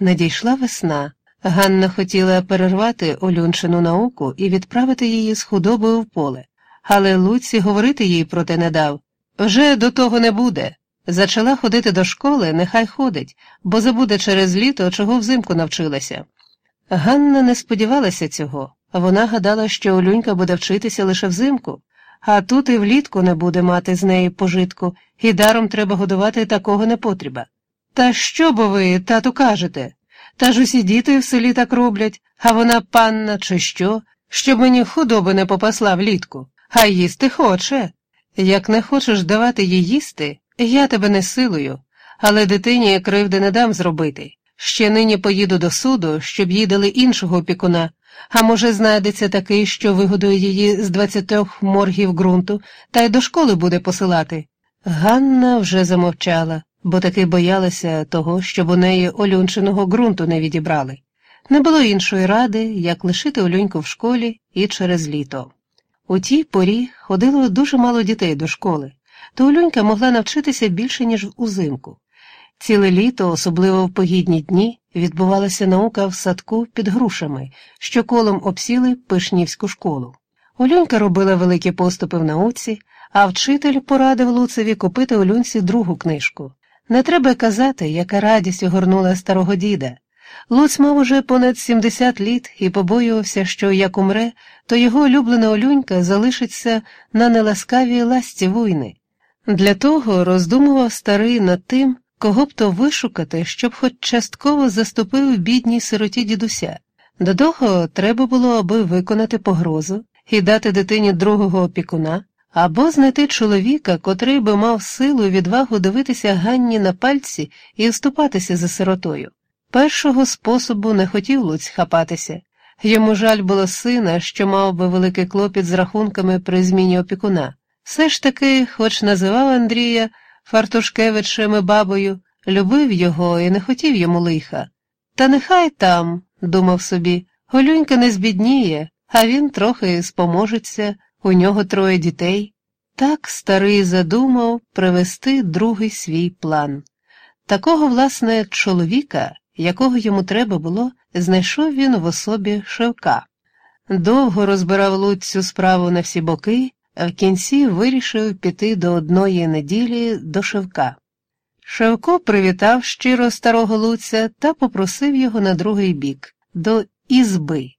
Надійшла весна. Ганна хотіла перервати Олюнчину науку і відправити її з худобою в поле, але Луці говорити їй про те не дав. Вже до того не буде. Зачала ходити до школи, нехай ходить, бо забуде через літо, чого взимку навчилася. Ганна не сподівалася цього, вона гадала, що Олюнька буде вчитися лише взимку, а тут і влітку не буде мати з неї пожитку, і даром треба годувати такого непотріба. Та що бо ви, тату, кажете? Та ж усі діти в селі так роблять, а вона панна, чи що, щоб мені худоби не попасла влітку, а їсти хоче. Як не хочеш давати їй їсти, я тебе не силую, але дитині кривди не дам зробити. Ще нині поїду до суду, щоб їй дали іншого опікуна, а може, знайдеться такий, що вигодує її з двадцятьох моргів ґрунту, та й до школи буде посилати. Ганна вже замовчала, бо таки боялася того, щоб у неї олюнчиного ґрунту не відібрали. Не було іншої ради, як лишити Олюньку в школі і через літо. У тій порі ходило дуже мало дітей до школи, то Олюнька могла навчитися більше, ніж узимку. Ціле літо, особливо в погідні дні, відбувалася наука в садку під грушами, що колом обсіли Пишнівську школу. Олюнька робила великі поступи в науці, а вчитель порадив Луцеві купити Олюнці другу книжку. Не треба казати, яка радість огорнула старого діда. Луць мав уже понад 70 літ і побоювався, що як умре, то його улюблена Олюнька залишиться на неласкавій ласті війни. Для того роздумував старий над тим, кого б то вишукати, щоб хоч частково заступив бідній сироті дідуся. До того треба було, аби виконати погрозу і дати дитині другого опікуна, або знайти чоловіка, котрий би мав силу і відвагу дивитися Ганні на пальці і вступатися за сиротою. Першого способу не хотів Луць хапатися. Йому жаль було сина, що мав би великий клопіт з рахунками при зміні опікуна. Все ж таки, хоч називав Андрія Фартушкевичем і бабою, любив його і не хотів йому лиха. Та нехай там, думав собі, Голюнька не збідніє, а він трохи споможеться, у нього троє дітей. Так старий задумав привести другий свій план. Такого, власне, чоловіка, якого йому треба було, знайшов він в особі Шевка. Довго розбирав Луць цю справу на всі боки а в кінці вирішив піти до одної неділі до Шевка. Шевко привітав щиро старого Луця та попросив його на другий бік, до ізби.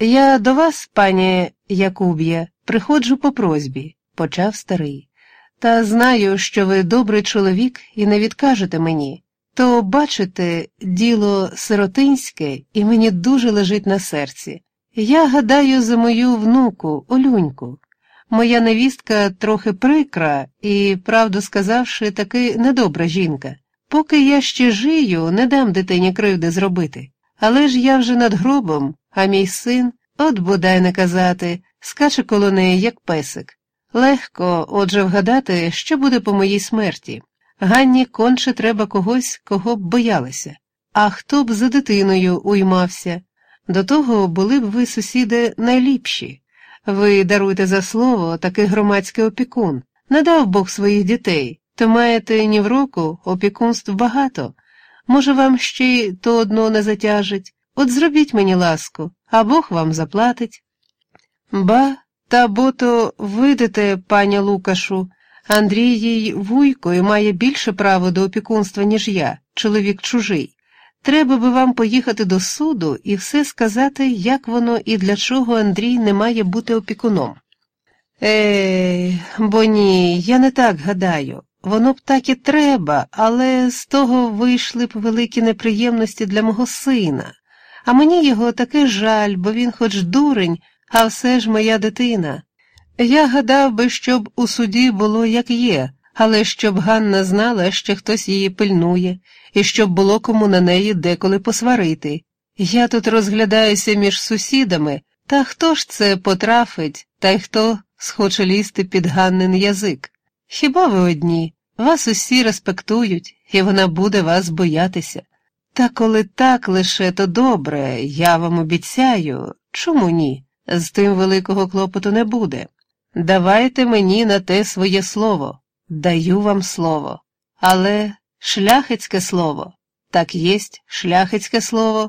Я до вас, пані Якуб'є, приходжу по просьбі, почав старий. Та знаю, що ви добрий чоловік і не відкажете мені. То, бачите, діло сиротинське і мені дуже лежить на серці. Я гадаю за мою внуку, Олюньку. Моя невістка трохи прикра і, правду сказавши, таки недобра жінка. Поки я ще жию, не дам дитині кривди зробити. Але ж я вже над гробом, а мій син, от бодай не казати, скаче коло неї, як песик. Легко, отже, вгадати, що буде по моїй смерті. Ганні конче треба когось, кого б боялася. А хто б за дитиною уймався? До того були б ви, сусіди, найліпші. Ви даруйте за слово такий громадський опікун, не дав Бог своїх дітей, то маєте ні в року опікунств багато. Може, вам ще й то одно не затяжить. От зробіть мені ласку, а Бог вам заплатить. Ба, та бо то видите, пані Лукашу, Андрій їй вуйко і має більше право до опікунства, ніж я, чоловік чужий. Треба би вам поїхати до суду і все сказати, як воно і для чого Андрій не має бути опікуном. Ей, бо ні, я не так гадаю. Воно б так і треба, але з того вийшли б великі неприємності для мого сина. А мені його таки жаль, бо він хоч дурень, а все ж моя дитина. Я гадав би, щоб у суді було як є, але щоб Ганна знала, що хтось її пильнує, і щоб було кому на неї деколи посварити. Я тут розглядаюся між сусідами, та хто ж це потрафить, та й хто схоче лізти під Ганнин язик? Хіба ви одні? Вас усі респектують, і вона буде вас боятися. Та коли так лише, то добре, я вам обіцяю, чому ні? З тим великого клопоту не буде. Давайте мені на те своє слово. Даю вам слово, але шляхетське слово. Так єсть, шляхицьке слово.